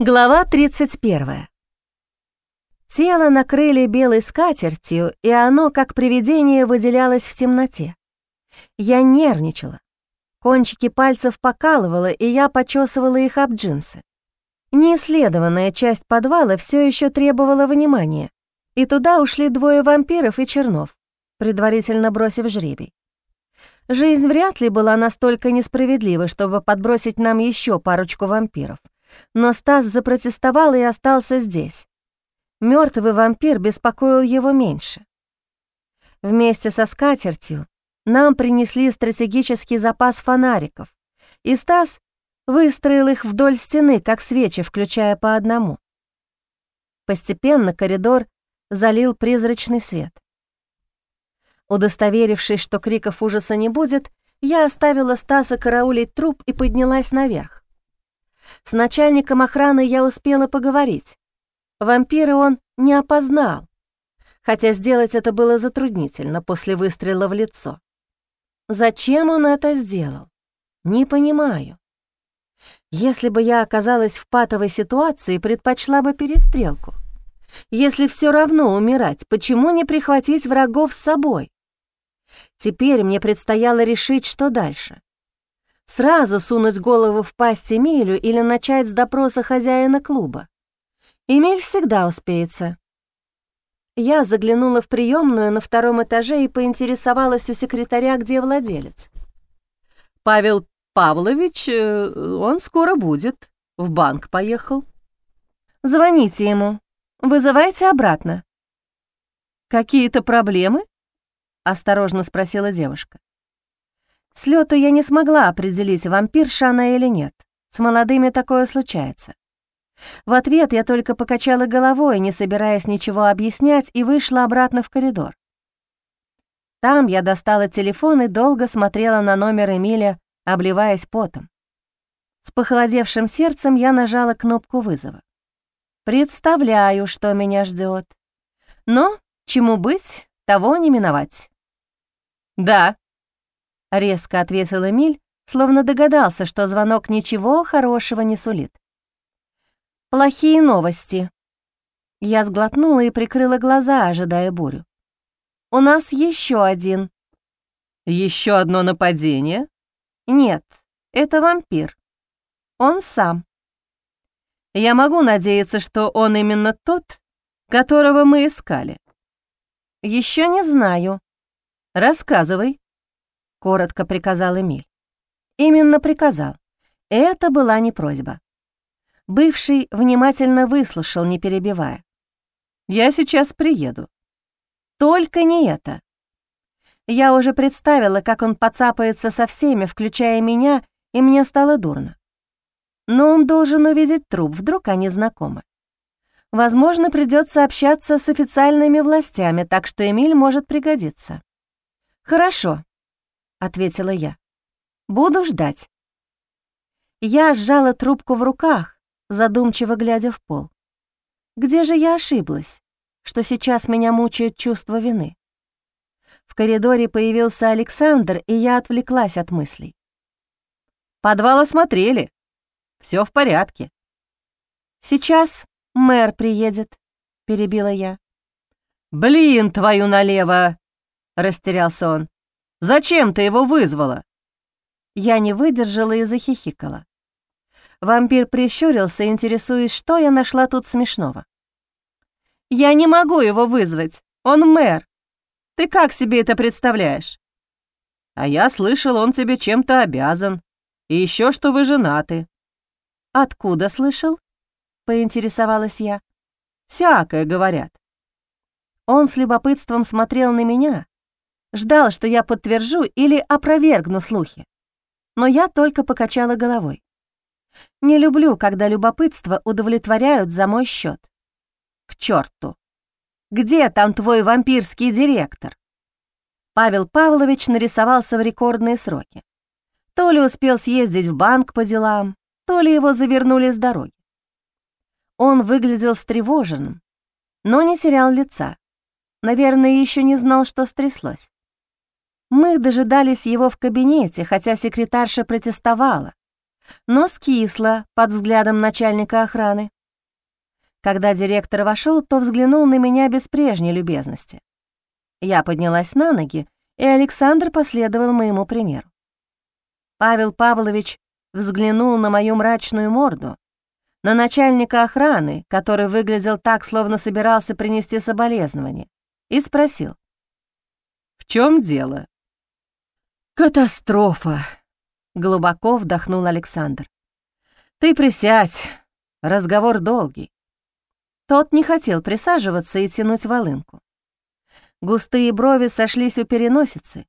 Глава 31. Тело накрыли белой скатертью, и оно, как привидение, выделялось в темноте. Я нервничала. Кончики пальцев покалывало, и я почесывала их об джинсы. Неисследованная часть подвала все еще требовала внимания, и туда ушли двое вампиров и чернов, предварительно бросив жребий. Жизнь вряд ли была настолько несправедлива, чтобы подбросить нам еще парочку вампиров но Стас запротестовал и остался здесь. Мертвый вампир беспокоил его меньше. Вместе со скатертью нам принесли стратегический запас фонариков, и Стас выстроил их вдоль стены, как свечи, включая по одному. Постепенно коридор залил призрачный свет. Удостоверившись, что криков ужаса не будет, я оставила Стаса караулить труп и поднялась наверх. С начальником охраны я успела поговорить. Вампира он не опознал, хотя сделать это было затруднительно после выстрела в лицо. Зачем он это сделал? Не понимаю. Если бы я оказалась в патовой ситуации, предпочла бы перестрелку. Если все равно умирать, почему не прихватить врагов с собой? Теперь мне предстояло решить, что дальше. Сразу сунуть голову в пасть Эмилю или начать с допроса хозяина клуба. Эмиль всегда успеется. Я заглянула в приемную на втором этаже и поинтересовалась у секретаря, где владелец. «Павел Павлович, э, он скоро будет. В банк поехал». «Звоните ему. Вызывайте обратно». «Какие-то проблемы?» — осторожно спросила девушка. С лёту я не смогла определить, вампирша она или нет. С молодыми такое случается. В ответ я только покачала головой, не собираясь ничего объяснять, и вышла обратно в коридор. Там я достала телефон и долго смотрела на номер Эмиля, обливаясь потом. С похолодевшим сердцем я нажала кнопку вызова. Представляю, что меня ждет. Но чему быть, того не миновать. «Да», — резко ответил Эмиль, словно догадался, что звонок ничего хорошего не сулит. «Плохие новости». Я сглотнула и прикрыла глаза, ожидая бурю. «У нас еще один». Еще одно нападение?» «Нет, это вампир. Он сам». «Я могу надеяться, что он именно тот, которого мы искали?» Еще не знаю. Рассказывай» коротко приказал Эмиль. Именно приказал. Это была не просьба. Бывший внимательно выслушал, не перебивая. «Я сейчас приеду». «Только не это». Я уже представила, как он подцапается со всеми, включая меня, и мне стало дурно. Но он должен увидеть труп, вдруг они знакомы. Возможно, придется общаться с официальными властями, так что Эмиль может пригодиться. «Хорошо», ответила я. «Буду ждать». Я сжала трубку в руках, задумчиво глядя в пол. Где же я ошиблась, что сейчас меня мучает чувство вины? В коридоре появился Александр, и я отвлеклась от мыслей. «Подвал осмотрели. Все в порядке». «Сейчас мэр приедет», — перебила я. «Блин, твою налево!» — растерялся он. Зачем ты его вызвала?» Я не выдержала и захихикала. Вампир прищурился, интересуясь, что я нашла тут смешного. «Я не могу его вызвать, он мэр. Ты как себе это представляешь?» «А я слышал, он тебе чем-то обязан. И еще что вы женаты». «Откуда слышал?» — поинтересовалась я. «Всякое, говорят». Он с любопытством смотрел на меня, ждал, что я подтвержу или опровергну слухи. Но я только покачала головой. Не люблю, когда любопытство удовлетворяют за мой счет. К черту! Где там твой вампирский директор? Павел Павлович нарисовался в рекордные сроки. То ли успел съездить в банк по делам, то ли его завернули с дороги. Он выглядел встревоженным, но не терял лица. Наверное, еще не знал, что стряслось. Мы дожидались его в кабинете, хотя секретарша протестовала. но скисла под взглядом начальника охраны. Когда директор вошел, то взглянул на меня без прежней любезности. Я поднялась на ноги, и Александр последовал моему примеру. Павел Павлович взглянул на мою мрачную морду, на начальника охраны, который выглядел так, словно собирался принести соболезнование, и спросил. «В чем дело?» «Катастрофа!» — глубоко вдохнул Александр. «Ты присядь, разговор долгий». Тот не хотел присаживаться и тянуть волынку. Густые брови сошлись у переносицы.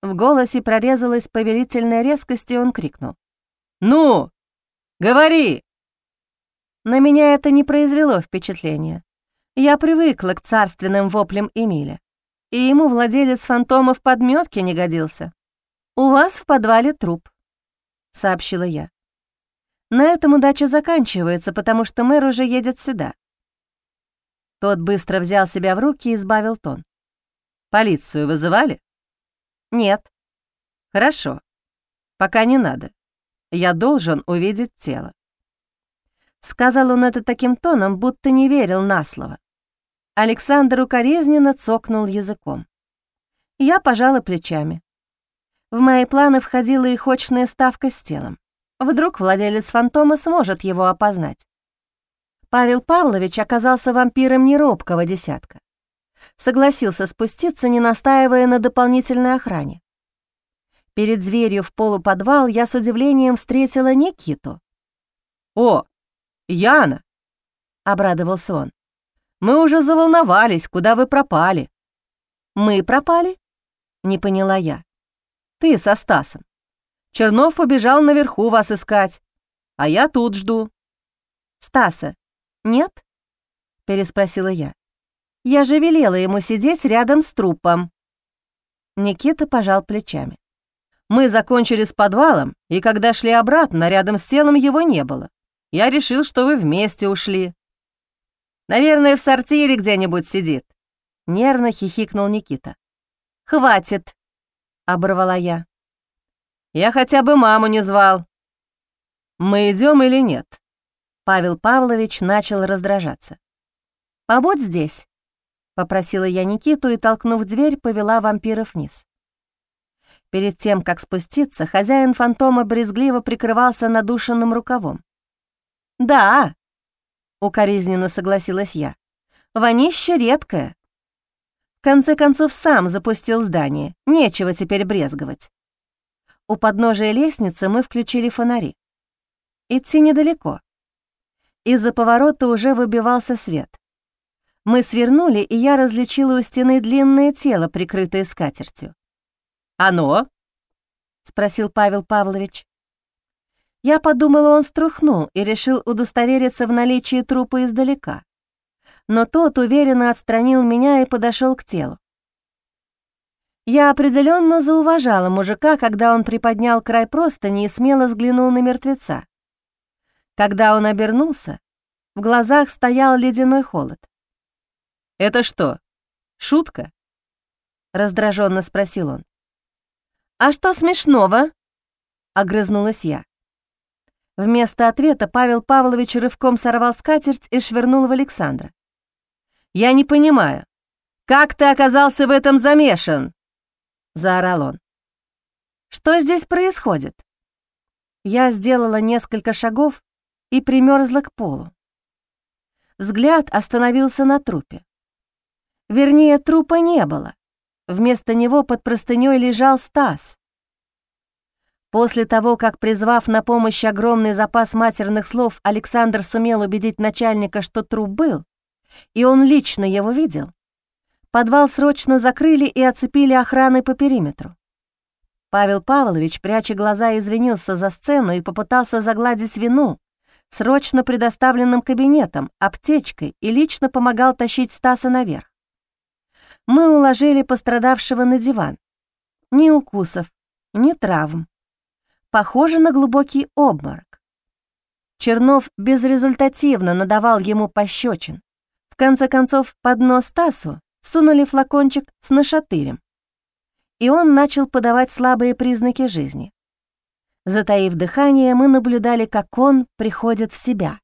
В голосе прорезалась повелительная резкость, и он крикнул. «Ну, говори!» На меня это не произвело впечатления. Я привыкла к царственным воплям Эмиля, и ему владелец фантомов подметки не годился. «У вас в подвале труп», — сообщила я. На этом удача заканчивается, потому что мэр уже едет сюда. Тот быстро взял себя в руки и избавил тон. «Полицию вызывали?» «Нет». «Хорошо. Пока не надо. Я должен увидеть тело». Сказал он это таким тоном, будто не верил на слово. Александр укоризненно цокнул языком. Я пожала плечами. В мои планы входила и хочная ставка с телом. Вдруг владелец фантома сможет его опознать. Павел Павлович оказался вампиром неробкого десятка. Согласился спуститься, не настаивая на дополнительной охране. Перед зверью в полуподвал я с удивлением встретила Никиту. «О, Яна!» — обрадовался он. «Мы уже заволновались, куда вы пропали?» «Мы пропали?» — не поняла я. «Ты со Стасом. Чернов побежал наверху вас искать, а я тут жду». «Стаса, нет?» — переспросила я. «Я же велела ему сидеть рядом с трупом». Никита пожал плечами. «Мы закончили с подвалом, и когда шли обратно, рядом с телом его не было. Я решил, что вы вместе ушли. Наверное, в сортире где-нибудь сидит. Нервно хихикнул Никита. Хватит, оборвала я. Я хотя бы маму не звал. Мы идем или нет? Павел Павлович начал раздражаться. «Побудь здесь», — попросила я Никиту и, толкнув дверь, повела вампиров вниз. Перед тем, как спуститься, хозяин фантома брезгливо прикрывался надушенным рукавом. «Да», — укоризненно согласилась я, — «вонище редкое». Конце концов, сам запустил здание, нечего теперь брезговать. У подножия лестницы мы включили фонари. Идти недалеко. Из-за поворота уже выбивался свет. Мы свернули, и я различила у стены длинное тело, прикрытое скатертью. «Оно?» — спросил Павел Павлович. Я подумала, он струхнул и решил удостовериться в наличии трупа издалека. Но тот уверенно отстранил меня и подошел к телу. Я определенно зауважала мужика, когда он приподнял край простыни и смело взглянул на мертвеца. Когда он обернулся, в глазах стоял ледяной холод. «Это что, шутка?» — раздраженно спросил он. «А что смешного?» — огрызнулась я. Вместо ответа Павел Павлович рывком сорвал скатерть и швырнул в Александра. «Я не понимаю, как ты оказался в этом замешан?» — заорал он. «Что здесь происходит?» Я сделала несколько шагов и примерзла к полу. Взгляд остановился на трупе. Вернее, трупа не было. Вместо него под простынёй лежал Стас, После того, как, призвав на помощь огромный запас матерных слов, Александр сумел убедить начальника, что труп был, и он лично его видел, подвал срочно закрыли и оцепили охраной по периметру. Павел Павлович, пряча глаза, извинился за сцену и попытался загладить вину, срочно предоставленным кабинетом, аптечкой и лично помогал тащить Стаса наверх. Мы уложили пострадавшего на диван. Ни укусов, ни травм похоже на глубокий обморок. Чернов безрезультативно надавал ему пощечин. Конце концов, под нос Тасу сунули флакончик с нашатырем, и он начал подавать слабые признаки жизни. Затаив дыхание, мы наблюдали, как он приходит в себя.